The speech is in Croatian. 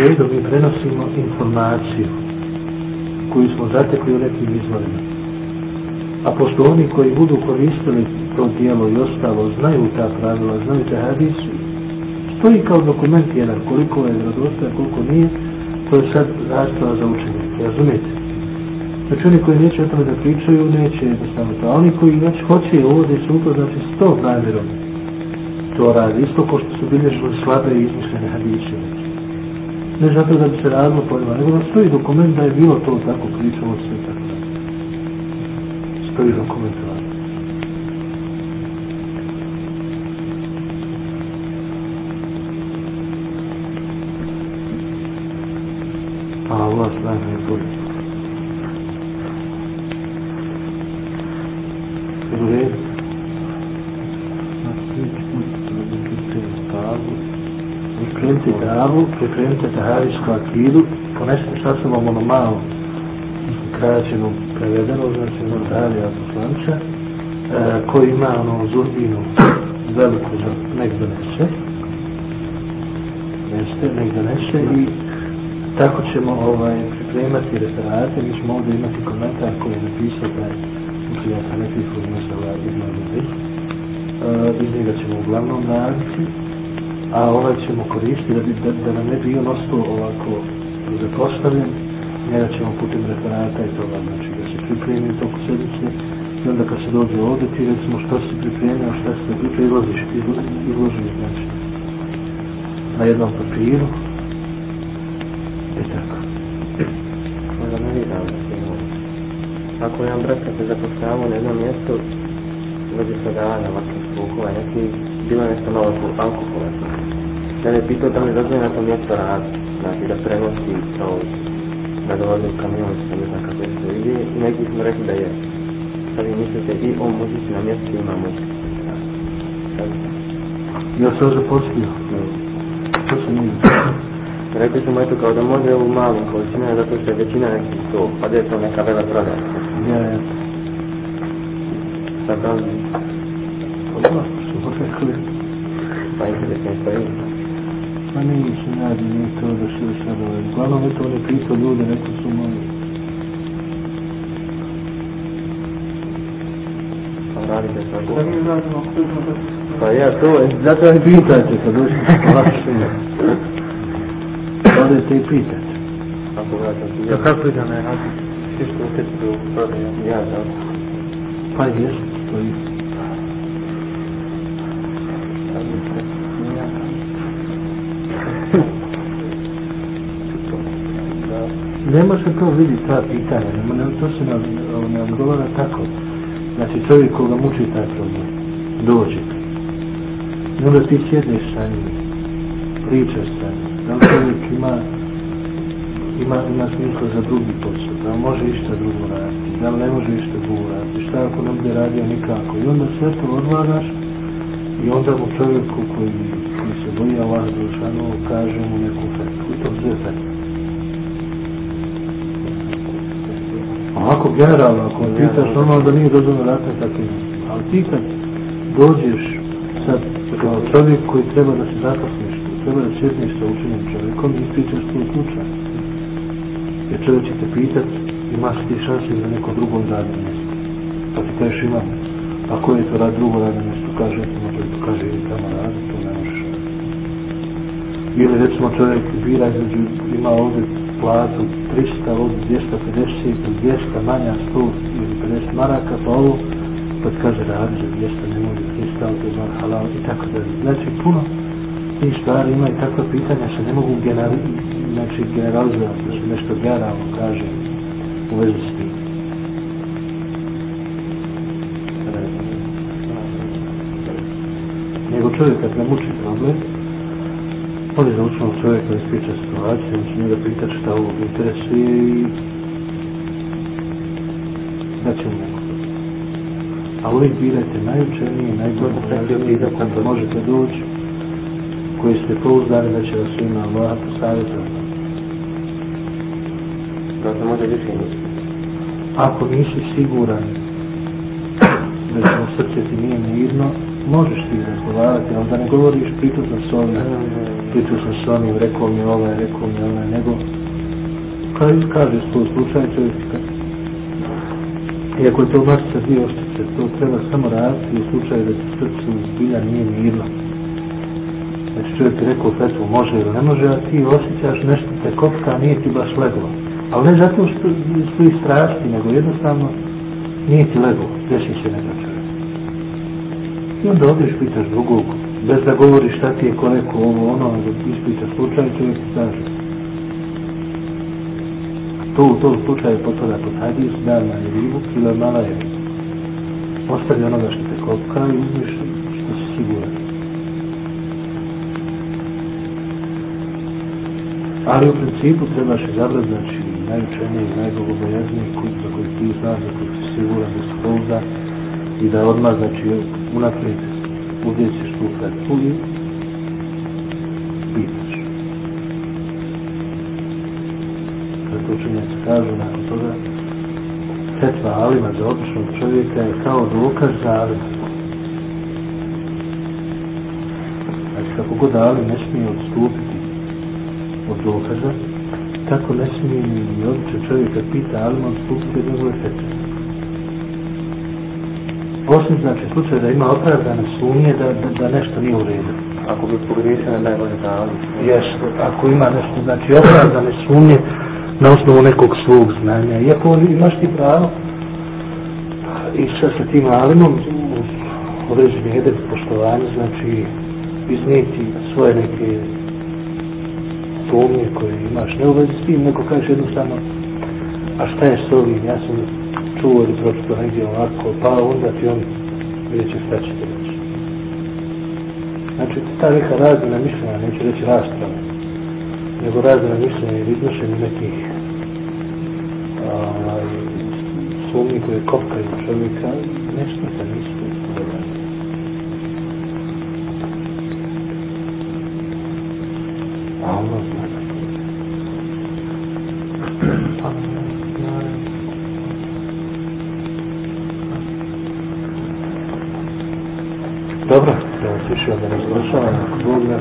redu mi prenosimo informaciju koju smo zatekli u nekim izvorima. A pošto oni koji budu koristili to dijelo i ostalo, znaju ta pravila, znaju te hadisi, stoji kao dokument jedan, koliko je vjerodostojan, koliko nije, to je sad rasprava za učenje, razumijete? Znači oni koji neće o tome da pričaju, neće jednostavno to. A oni koji već hoće ovdje su to, znači s tom namjerom to radi. Isto ko što su bilježili slabe i izmišljene. Ne zato da bi se radilo pojma, nego da stoji dokument da je bilo to tako pričalo sve tako. Stoji dokument. A Allah strana je bolje. U redu. Pripremite davu, pripremite taharijsku akidu, ponesite sa sobom ono malo kraćenu prevedeno, znači ono Darija poslanča, e, koji ima ono zurbinu veliku nek donese, neste, nek donese i tako ćemo ovaj, pripremati referate, mi ćemo ovdje imati komentar koji je napisao taj učenjak Hanefijskog mesela Ibn Abi iz njega ćemo uglavnom raditi, a ovaj ćemo koristiti da, da, da nam ne bi on ostao ovako zapostavljen, njega ćemo putem referata i toga, znači da se pripremi toku sedmice. I onda kad se dođe ovdje ti recimo što si pripremio, šta si pripremio, izložiš, izložiš, znači na jednom papiru. I tako. Možda ne vidim da Ako jedan brat kad se zapostavio na jednom mjestu, se da na ovakvih zvukova, neki bilo nešto malo alkohola. Ja ne pitao da li dozvoje na tom mjesto rad, znači da prenosi da dolazi u kamion, što ne znam kako je to ide, i neki smo rekli da je. Sad vi mislite i on muzici na mjestu ima muzici. Ja sam zaposlio. To se nije. Rekli smo eto kao da može u malim količinama, zato što je većina nekih to, pa da je to neka vela prodaja. Ja, ja. Sakal. Ola, super. Pa ne mi se nadi, mi to da se sadove. Glavno je to ne pristo ljude, neko su mali. Pa radite tako. Da mi radimo, Pa ja to, zato je pitate kad došli. Odete i pitate. Kako vraćate? Kako idem, ja radite? Ti što utjeti do prve. Ja, tako. Pa jesu. Ne može to vidjeti ta pitanja, ne, ne, to se ne, ne odgovara tako. Znači čovjek koga muči taj problem, dođe. I onda ti sjedneš sa njim, pričaš sa njim, da li čovjek ima, ima, ima smisla za drugi da li može išta drugo raditi, da ne može išta drugo raditi, šta ako ne bude radio nikako. I onda sve to odvagaš i onda mu čovjeku koji, koji se boji Allah Đelšanu kaže mu neku fetku. I to sve fetku. Ovako generalno, ako me pitaš normalno da nije dozvoljeno raditi takvim. Ali ti kad dođeš sad kao čovjek koji treba da se koji treba da sjedniš sa učenim čovjekom i ispričaš tvoj slučaj. Čovjek će te pitat, imaš ti šanse za neko drugo radno mjesto. Pa ti kažeš imam. A koje je to rad drugo radno mjesto? Kaže, recimo čovjek, kaže idi tamo radi, to ne možeš. Ili recimo čovjek bira između, ima ovdje platu 300, ovdje 250, 200 manja 100 ili 50 maraka, pa ovo, pa ti kaže radi za 200, ne može 300, to je halal i tako da. Znači puno tih stvari ima i takva pitanja se ne mogu generali, znači generalizovati, da se nešto generalno kaže u vezi s tim. Nego čovjek kad ga muči problem, on je naučenog čovjeka ispriča situaciju, on će njega pitati šta ovo interesuje i da će mu. A uvijek birajte najučenije, najbolje, kako možete doći, koji ste pouzdani da će vas u ime Allaha posavjetati. Da se može više. Ako nisi siguran da će srce ti nije mirno, možeš ti razgovarati, ali da ne govoriš pritom sam s ovim, pritom sam s ovim, rekao mi ovaj, rekao mi onaj, nego kao kaže svoj slučaj čovjek iako je to dvije oštice, to treba samo raditi u slučaju da ti srcu zbilja nije mirno. Znači čovjek ti rekao fetvu može ili ne može, a ti osjećaš nešto te kopka, nije ti baš leglo. Ali ne zato što su i strasti, nego jednostavno nije ti leglo, desi se neka čovjek. I onda odeš pitaš drugog, bez da govoriš šta ti je ko rekao ovo ono, nego ispitaš slučaj, čovjek ti kaže. To u tom slučaju pod hadis, da na ribu, kila mala je. Ostavi onoga što te kopka i uzmiš što si siguran. Ali u principu trebaš izabrati, znači, najučeniji, najbogobojazniji kut za koji ti znaš, za koji si siguran, da se pouzda i da odmah, znači, unaprijed uvjeciš tu fetvu i pitaš. Zato učenjaci kažu nakon toga fetva alima za običnog čovjeka je kao dokaz za alima. Znači kako god alim ne smije odstupiti od dokaza, tako ne smije ni običan čovjek kad pita alima odstupiti od njegove fetve. Osim znači slučaj da ima opravdane sumnje da, da, da nešto nije u redu. Ako bi pogriješio na najbolje da. Jeste, ako ima nešto, znači opravdane sumnje na osnovu nekog svog znanja. Iako imaš ti pravo i sa, sa tim alimom određeni edep poštovanja, znači iznijeti svoje neke sumnje koje imaš ne u vezi s tim, nego kažeš jednostavno a šta je s ovim, ja sam čuo ili pročito negdje ovako, pa onda ti on vidjet će šta će ti reći. Znači, ta neka razina mišljenja, neću reći rasprava, nego razina mišljenja ili iznošenje nekih ovaj, sumnji koje kopkaju čovjeka, nešto se nisu dobro. Dobro, da vas više da ne završavam, ako Bog da,